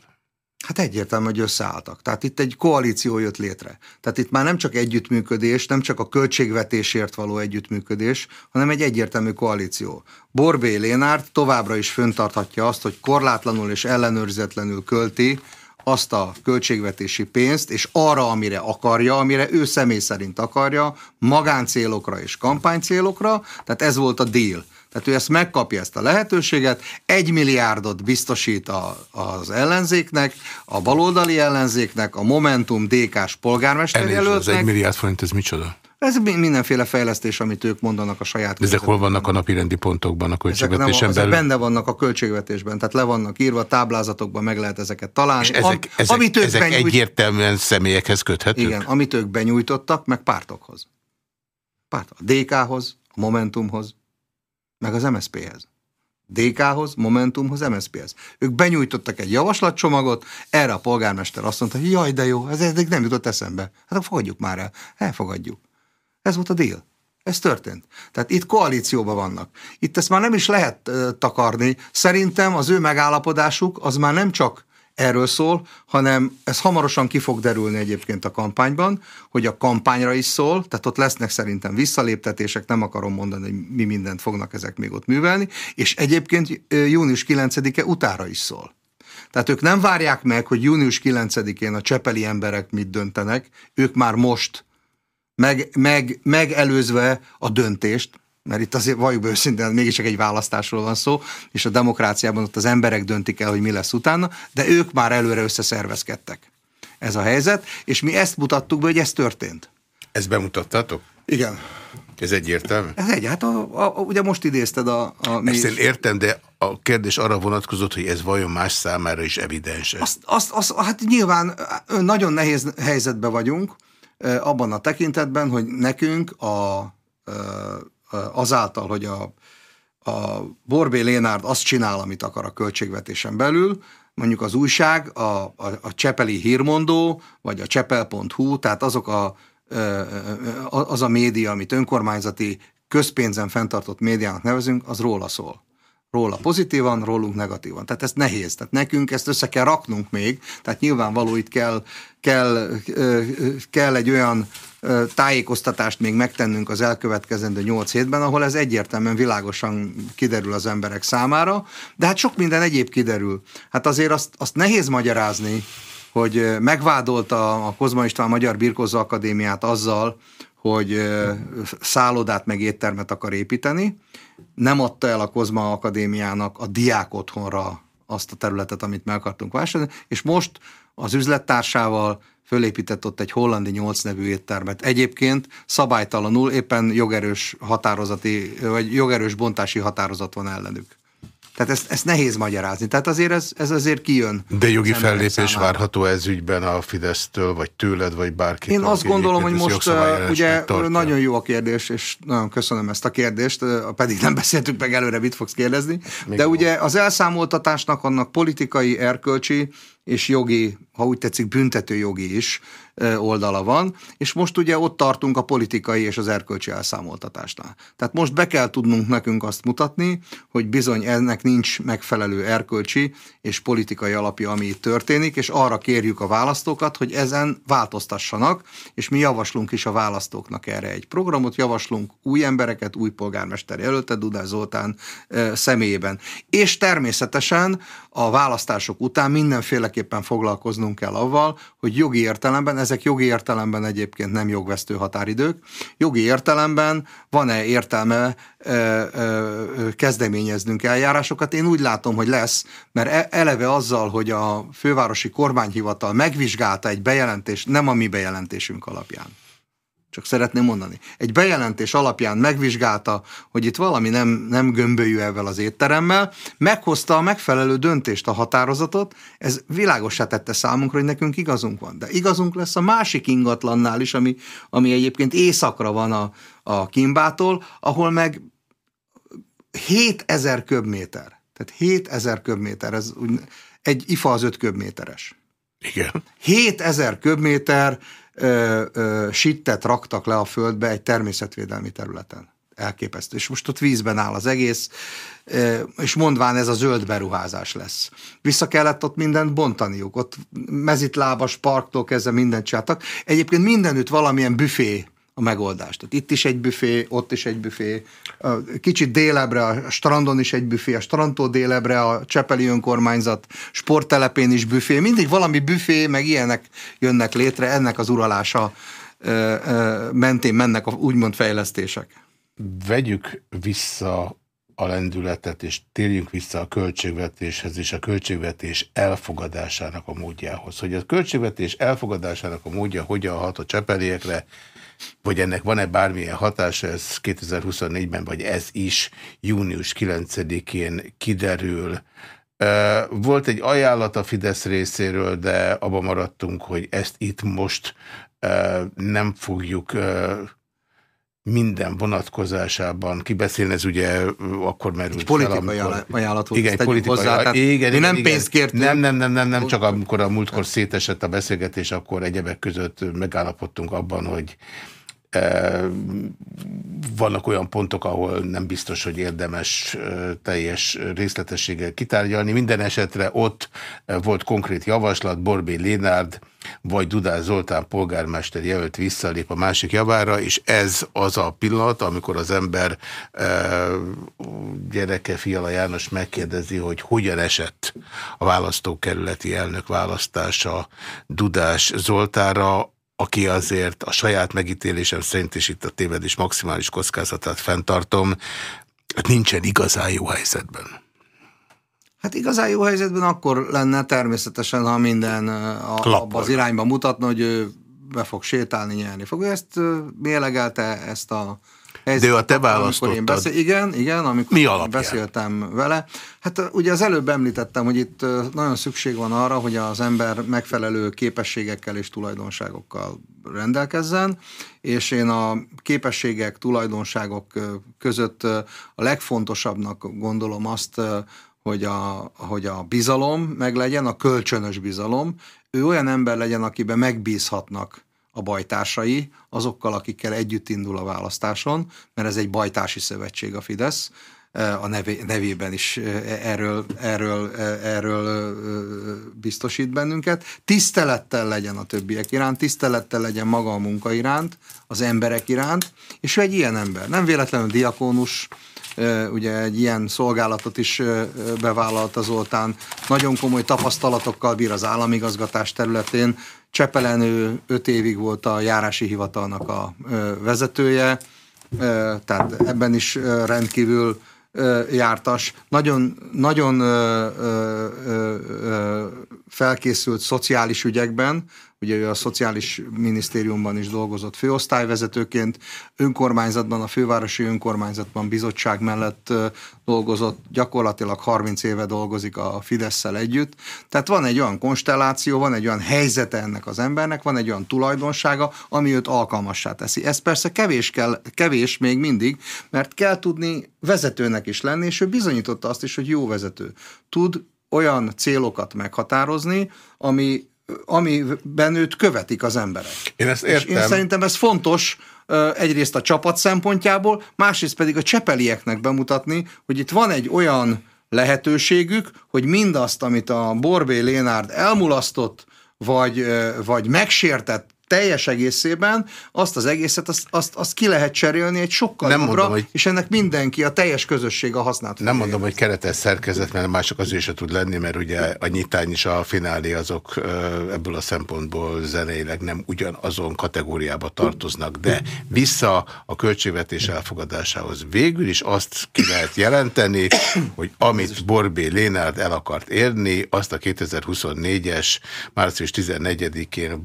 Hát egyértelmű, hogy összeálltak. Tehát itt egy koalíció jött létre. Tehát itt már nem csak együttműködés, nem csak a költségvetésért való együttműködés, hanem egy egyértelmű koalíció. Borbé Lénárt továbbra is föntarthatja azt, hogy korlátlanul és ellenőrizetlenül költi azt a költségvetési pénzt, és arra, amire akarja, amire ő személy szerint akarja, magáncélokra és kampánycélokra, tehát ez volt a deal. Tehát ő ezt megkapja ezt a lehetőséget, egy milliárdot biztosít a, az ellenzéknek, a baloldali ellenzéknek, a Momentum DK-s polgármester jelöltnek. az egy milliárd forint, ez micsoda? Ez mindenféle fejlesztés, amit ők mondanak a saját Ezek hol vannak a napi rendi pontokban a költségvetésen belül? Ezek benne vannak a költségvetésben, tehát le vannak írva, táblázatokban meg lehet ezeket találni. És ezek, ezek, amit ők ezek benyújt... egyértelműen személyekhez köthetők? Igen, amit ők benyújtottak, meg pártokhoz. Párt, a DK-hoz, a Momentumhoz, meg az MSZP-hez. DK-hoz, Momentumhoz, MSZP-hez. Ők benyújtottak egy javaslatcsomagot, erre a polgármester azt mondta, hogy jaj, de jó, ez eddig nem jutott eszembe. Hát akkor fogadjuk már el. Elfogadjuk. Ez volt a deal. Ez történt. Tehát itt koalícióban vannak. Itt ezt már nem is lehet uh, takarni. Szerintem az ő megállapodásuk az már nem csak erről szól, hanem ez hamarosan ki fog derülni egyébként a kampányban, hogy a kampányra is szól, tehát ott lesznek szerintem visszaléptetések, nem akarom mondani, hogy mi mindent fognak ezek még ott művelni, és egyébként június 9-e utára is szól. Tehát ők nem várják meg, hogy június 9-én a csepeli emberek mit döntenek, ők már most meg, meg, megelőzve a döntést, mert itt azért valljuk be őszintén, mégiscsak egy választásról van szó, és a demokráciában ott az emberek döntik el, hogy mi lesz utána, de ők már előre összeszervezkedtek. Ez a helyzet, és mi ezt mutattuk be, hogy ez történt. Ezt bemutattátok? Igen. Ez egyértelmű? Ez egy, hát a, a, a, ugye most idézted a... a Ezt én értem, de a kérdés arra vonatkozott, hogy ez vajon más számára is evidens? Azt, azt, azt, hát nyilván nagyon nehéz helyzetben vagyunk, abban a tekintetben, hogy nekünk a, azáltal, hogy a, a Borbé Lénárd azt csinál, amit akar a költségvetésen belül, mondjuk az újság, a, a, a Csepeli hírmondó, vagy a csepel.hu, tehát azok a, az a média, amit önkormányzati közpénzen fenntartott médiának nevezünk, az róla szól róla pozitívan, rólunk negatívan. Tehát ez nehéz. Tehát nekünk ezt össze kell raknunk még, tehát nyilvánvaló itt kell, kell, kell egy olyan tájékoztatást még megtennünk az elkövetkezendő nyolc hétben, ahol ez egyértelműen világosan kiderül az emberek számára, de hát sok minden egyéb kiderül. Hát azért azt, azt nehéz magyarázni, hogy megvádolta a Kozma István Magyar Birkozó Akadémiát azzal, hogy szállodát meg éttermet akar építeni, nem adta el a Kozma Akadémiának a diák otthonra azt a területet, amit meg akartunk vásárolni, és most az üzlettársával fölépített ott egy hollandi 8 nevű éttermet. Egyébként szabálytalanul éppen jogerős határozati, vagy jogerős bontási határozat van ellenük. Tehát ezt, ezt nehéz magyarázni. Tehát azért ez, ez azért kijön. De jogi fellépés számára. várható ez ügyben a Fidesztől, vagy tőled, vagy bárki. Én azt gondolom, hogy most ugye nagyon jó a kérdés, és nagyon köszönöm ezt a kérdést, pedig nem beszéltünk meg előre, mit fogsz kérdezni. Még de ugye az elszámoltatásnak annak politikai, erkölcsi és jogi, ha úgy tetszik, büntetőjogi is oldala van, és most ugye ott tartunk a politikai és az erkölcsi elszámoltatásnál. Tehát most be kell tudnunk nekünk azt mutatni, hogy bizony ennek nincs megfelelő erkölcsi és politikai alapja, ami itt történik, és arra kérjük a választókat, hogy ezen változtassanak, és mi javaslunk is a választóknak erre egy programot, javaslunk új embereket, új polgármester jelöltet, Dudás Zoltán személyében. És természetesen a választások után mindenféleképpen foglalkoznunk kell avval, hogy jogi értelemben, ezek jogi értelemben egyébként nem jogvesztő határidők, jogi értelemben van-e értelme ö, ö, kezdeményeznünk eljárásokat? Én úgy látom, hogy lesz, mert e, eleve azzal, hogy a fővárosi kormányhivatal megvizsgálta egy bejelentést, nem a mi bejelentésünk alapján csak szeretném mondani. Egy bejelentés alapján megvizsgálta, hogy itt valami nem, nem gömbölyű ezzel az étteremmel, meghozta a megfelelő döntést, a határozatot, ez világosá tette számunkra, hogy nekünk igazunk van. De igazunk lesz a másik ingatlannál is, ami, ami egyébként északra van a, a Kimbától, ahol meg 7000 köbméter. Tehát 7000 köbméter, ez úgy, egy IFA az 5 köbméteres. Igen. 7000 köbméter ö, ö, sittet raktak le a földbe egy természetvédelmi területen. Elképesztő. És most ott vízben áll az egész, és mondván ez a zöld beruházás lesz. Vissza kellett ott mindent bontaniuk. Ott mezitlábas parktól kezdve mindent csináltak. Egyébként mindenütt valamilyen büfé a megoldást. Tehát itt is egy büfé, ott is egy büfé, kicsit délebre, a strandon is egy büfé, a strandtól délebre a Csepeli önkormányzat sporttelepén is büfé, mindig valami büfé, meg ilyenek jönnek létre, ennek az uralása mentén mennek a úgymond fejlesztések. Vegyük vissza a lendületet, és térjünk vissza a költségvetéshez és a költségvetés elfogadásának a módjához. Hogy a költségvetés elfogadásának a módja hogyan hat a csepeliekre, vagy ennek van-e bármilyen hatása, ez 2024-ben, vagy ez is június 9-én kiderül. Volt egy ajánlat a Fidesz részéről, de abban maradtunk, hogy ezt itt most nem fogjuk minden vonatkozásában kibeszélni, ez ugye akkor merült egy politikai fel, ajánlat volt. Igen, politikai hozzá, igen, mi nem igen, pénzt kértünk. Nem, nem, nem, nem, nem, csak amikor a múltkor szétesett a beszélgetés, akkor egyebek között megállapodtunk abban, hogy vannak olyan pontok, ahol nem biztos, hogy érdemes teljes részletességgel kitárgyalni. Minden esetre ott volt konkrét javaslat, Borbé Lénárd vagy Dudás Zoltán polgármester jelölt visszalép a másik javára, és ez az a pillanat, amikor az ember gyereke Fiala János megkérdezi, hogy hogyan esett a választókerületi elnök választása Dudás Zoltára, aki azért a saját megítélésem szerint, és itt a tévedés maximális kockázatát fenntartom, hát nincsen igazán jó helyzetben. Hát igazán jó helyzetben akkor lenne természetesen, ha minden a, abba az irányba mutatna, hogy ő be fog sétálni, nyerni fog. Ő ezt mélegelte ezt a helyzet. De ő a te választottad. Beszél, igen, igen, amikor Mi alapján? beszéltem vele. Hát ugye az előbb említettem, hogy itt nagyon szükség van arra, hogy az ember megfelelő képességekkel és tulajdonságokkal rendelkezzen, és én a képességek, tulajdonságok között a legfontosabbnak gondolom azt, hogy a, hogy a bizalom meglegyen, a kölcsönös bizalom, ő olyan ember legyen, akiben megbízhatnak a bajtársai, azokkal, akikkel együtt indul a választáson, mert ez egy bajtársi szövetség a Fidesz, a nevé, nevében is erről, erről, erről biztosít bennünket. Tisztelettel legyen a többiek iránt, tisztelettel legyen maga a munka iránt, az emberek iránt, és ő egy ilyen ember. Nem véletlenül diakónus, ugye egy ilyen szolgálatot is bevállalta Zoltán, nagyon komoly tapasztalatokkal bír az államigazgatás területén, Csepelen ő öt évig volt a járási hivatalnak a vezetője, tehát ebben is rendkívül jártas, nagyon, nagyon felkészült szociális ügyekben, ugye ő a Szociális Minisztériumban is dolgozott főosztályvezetőként, önkormányzatban, a fővárosi önkormányzatban bizottság mellett dolgozott, gyakorlatilag 30 éve dolgozik a fidesz együtt. Tehát van egy olyan konstelláció, van egy olyan helyzete ennek az embernek, van egy olyan tulajdonsága, ami őt alkalmassá teszi. Ez persze kevés, kell, kevés még mindig, mert kell tudni vezetőnek is lenni, és ő bizonyította azt is, hogy jó vezető. Tud olyan célokat meghatározni, ami amiben őt követik az emberek. Én ezt értem. És én szerintem ez fontos egyrészt a csapat szempontjából, másrészt pedig a csepelieknek bemutatni, hogy itt van egy olyan lehetőségük, hogy mindazt, amit a Borbé Lénárd elmulasztott, vagy, vagy megsértett teljes egészében azt az egészet, azt, azt, azt ki lehet cserélni egy sokkal nem jobbra, mondom, hogy és ennek mindenki, a teljes közösség a használt. Nem mondom, hogy keretes szerkezet, mert mások azért se tud lenni, mert ugye a nyitány és a finálé azok ebből a szempontból zeneileg nem ugyanazon kategóriába tartoznak, de vissza a költségvetés elfogadásához végül is azt ki lehet jelenteni, hogy amit Borbé Lénárd el akart érni, azt a 2024-es március 14-én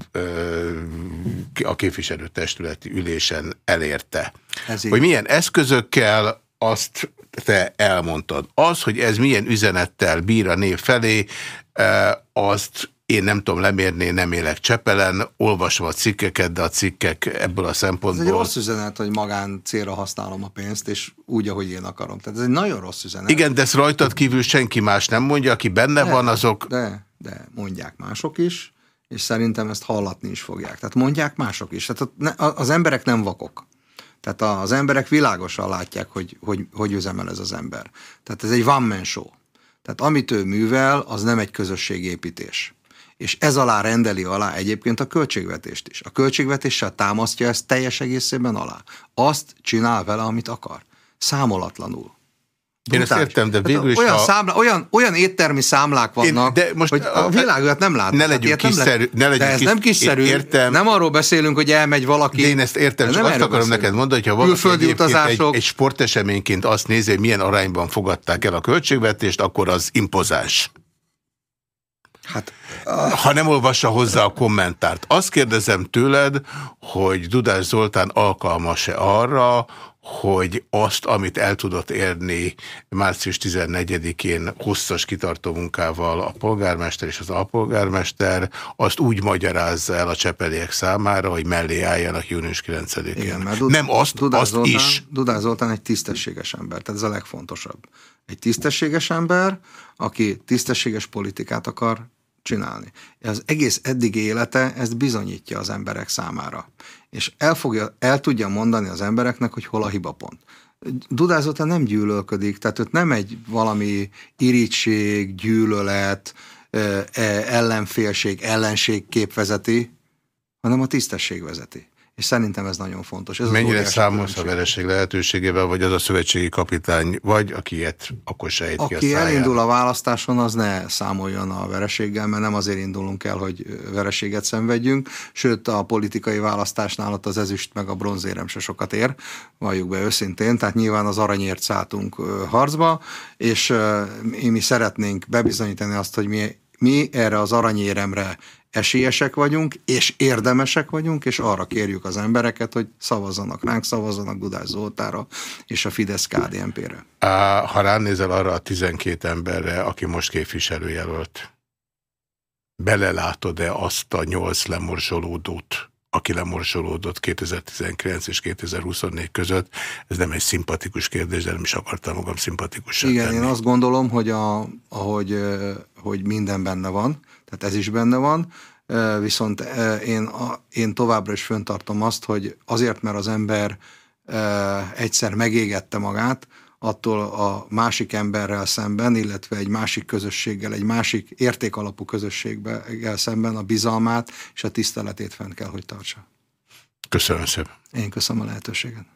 a képviselőtestületi ülésen elérte. Ez hogy milyen eszközökkel, azt te elmondtad. Az, hogy ez milyen üzenettel bír a név felé, e, azt én nem tudom lemérni, nem élek Csepelen, olvasom a cikkeket, de a cikkek ebből a szempontból... Ez egy rossz üzenet, hogy magán célra használom a pénzt, és úgy, ahogy én akarom. Tehát ez egy nagyon rossz üzenet. Igen, de ezt rajtad kívül senki más nem mondja, aki benne de, van, azok... De, de mondják mások is és szerintem ezt hallatni is fogják. Tehát mondják mások is. Tehát az emberek nem vakok. Tehát az emberek világosan látják, hogy, hogy, hogy üzemel ez az ember. Tehát ez egy one man show. Tehát amit ő művel, az nem egy közösségépítés. És ez alá rendeli alá egyébként a költségvetést is. A költségvetéssel támasztja ezt teljes egészében alá. Azt csinál vele, amit akar. Számolatlanul. Én ezt értem, de végül is... Olyan, a... számla, olyan, olyan éttermi számlák vannak, Én, de most hogy a világot nem lát. Ne legyünk kiszerű. Ne legyünk de ez kis, nem kiszerű. Értem. Nem arról beszélünk, hogy elmegy valaki. De én ezt értem, csak azt akarom beszélünk. neked mondani, hogyha valaki utazások. Egy, egy sporteseményként azt nézi, hogy milyen arányban fogadták el a költségvetést, akkor az impozás. Hát, ha nem olvassa hozzá a kommentárt. Azt kérdezem tőled, hogy Dudás Zoltán alkalmas-e arra, hogy azt, amit el tudott érni március 14-én hosszas kitartó munkával a polgármester és az alpolgármester, azt úgy magyarázza el a csepeliek számára, hogy mellé álljanak június 9-én. Nem azt, Dudás azt Zoltán, is. Dudás Zoltán egy tisztességes ember, tehát ez a legfontosabb. Egy tisztességes ember, aki tisztességes politikát akar csinálni. Az egész eddigi élete ezt bizonyítja az emberek számára. És el, fogja, el tudja mondani az embereknek, hogy hol a hibapont. Dudázata nem gyűlölködik, tehát őt nem egy valami irítség, gyűlölet, e, ellenfélség, ellenség képvezeti, hanem a tisztesség vezeti és szerintem ez nagyon fontos. Ez Mennyire számolsz a vereség lehetőségével, vagy az a szövetségi kapitány, vagy aki ilyet akkor sejt Aki ki a elindul a választáson, az ne számoljon a vereséggel, mert nem azért indulunk el, hogy vereséget szenvedjünk, sőt a politikai választásnál ott az ezüst meg a bronzérem se sokat ér, valljuk be őszintén, tehát nyilván az aranyért szálltunk harcba, és mi szeretnénk bebizonyítani azt, hogy mi mi erre az aranyéremre esélyesek vagyunk, és érdemesek vagyunk, és arra kérjük az embereket, hogy szavazzanak ránk, szavazzanak Dudás Zoltára és a Fidesz KDNP-re. Ha ránézel arra a 12 emberre, aki most képviselőjelölt, belelátod-e azt a nyolc lemorsolódót, aki lemorsolódott 2019 és 2024 között. Ez nem egy szimpatikus kérdés, de nem is akartam magam szimpatikus. Igen, tenni. én azt gondolom, hogy a, ahogy hogy minden benne van, tehát ez is benne van, viszont én, én továbbra is föntartom azt, hogy azért, mert az ember egyszer megégette magát, attól a másik emberrel szemben, illetve egy másik közösséggel, egy másik értékalapú közösséggel szemben a bizalmát és a tiszteletét fent kell, hogy tartsa. Köszönöm szépen. Én köszönöm a lehetőséget.